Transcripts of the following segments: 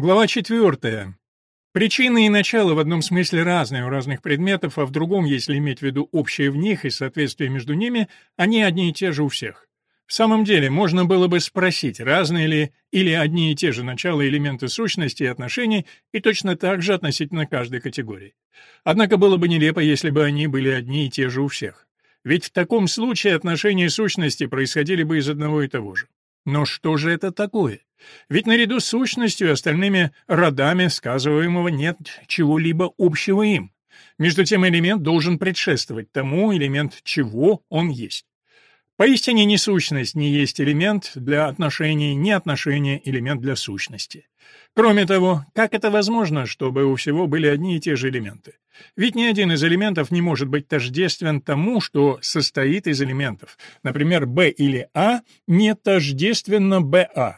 Глава четвертая. Причины и начало в одном смысле разные у разных предметов, а в другом, если иметь в виду общее в них и соответствие между ними, они одни и те же у всех. В самом деле, можно было бы спросить, разные ли или одни и те же начала элементы сущности и отношений, и точно так же относительно каждой категории. Однако было бы нелепо, если бы они были одни и те же у всех. Ведь в таком случае отношения сущности происходили бы из одного и того же. Но что же это такое? Ведь наряду с сущностью и остальными родами сказываемого нет чего-либо общего им. Между тем элемент должен предшествовать тому, элемент чего он есть. Поистине ни сущность не есть элемент для отношений, ни отношения элемент для сущности. Кроме того, как это возможно, чтобы у всего были одни и те же элементы? Ведь ни один из элементов не может быть тождествен тому, что состоит из элементов. Например, B или A не тождественно BA.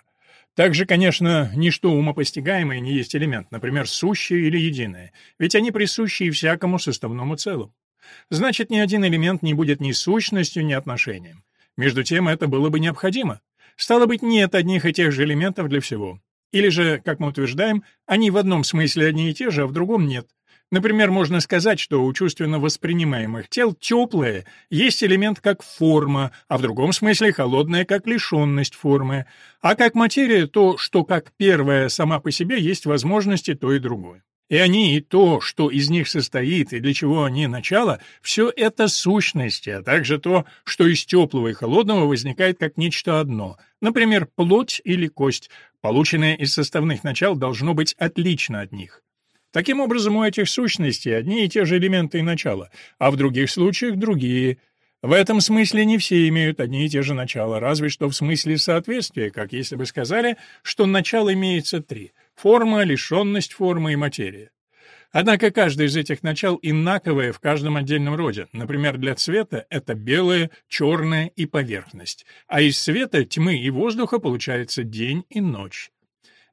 Также, конечно, ничто умопостигаемое не есть элемент, например, сущее или единое, ведь они присущи и всякому составному целому. Значит, ни один элемент не будет ни сущностью, ни отношением. Между тем, это было бы необходимо. Стало быть, нет одних и тех же элементов для всего. Или же, как мы утверждаем, они в одном смысле одни и те же, а в другом нет. Например, можно сказать, что у чувственно воспринимаемых тел теплое есть элемент как форма, а в другом смысле холодное как лишенность формы, а как материя то, что как первое сама по себе есть возможности то и другое. И они, и то, что из них состоит, и для чего они начало, все это сущности, а также то, что из теплого и холодного возникает как нечто одно, например, плоть или кость, полученное из составных начал, должно быть отлично от них. Таким образом, у этих сущностей одни и те же элементы и начала, а в других случаях другие. В этом смысле не все имеют одни и те же начала, разве что в смысле соответствия, как если бы сказали, что начал имеется три — Форма, лишенность формы и материя. Однако каждое из этих начал инаковое в каждом отдельном роде. Например, для цвета это белое, черное и поверхность, а из света, тьмы и воздуха получается день и ночь.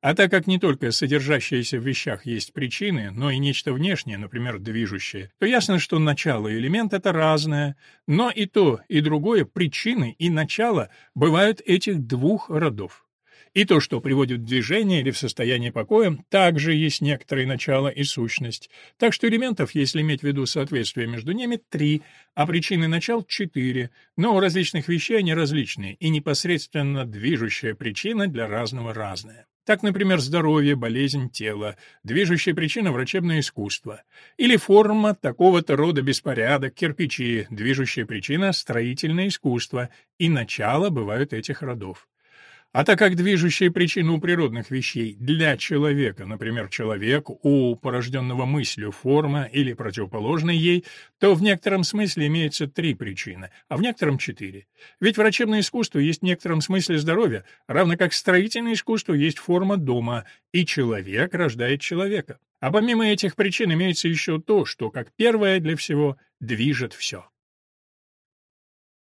А так как не только содержащиеся в вещах есть причины, но и нечто внешнее, например, движущее, то ясно, что начало и элемент — это разное, но и то, и другое причины и начало бывают этих двух родов. И то, что приводит в движение или в состояние покоя, также есть некоторое начало и сущность. Так что элементов, если иметь в виду соответствие между ними, три, а причины начал — четыре. Но у различных вещей они различные, и непосредственно движущая причина для разного разная. Так, например, здоровье, болезнь тела, движущая причина – врачебное искусство. Или форма такого-то рода беспорядок, кирпичи, движущая причина – строительное искусство. И начало бывают этих родов. А так как движущая причина у природных вещей для человека, например, человек, у порожденного мыслью форма или противоположная ей, то в некотором смысле имеется три причины, а в некотором четыре. Ведь врачебное искусство есть в некотором смысле здоровье, равно как строительное искусство есть форма дома, и человек рождает человека. А помимо этих причин имеется еще то, что, как первое для всего, движет все.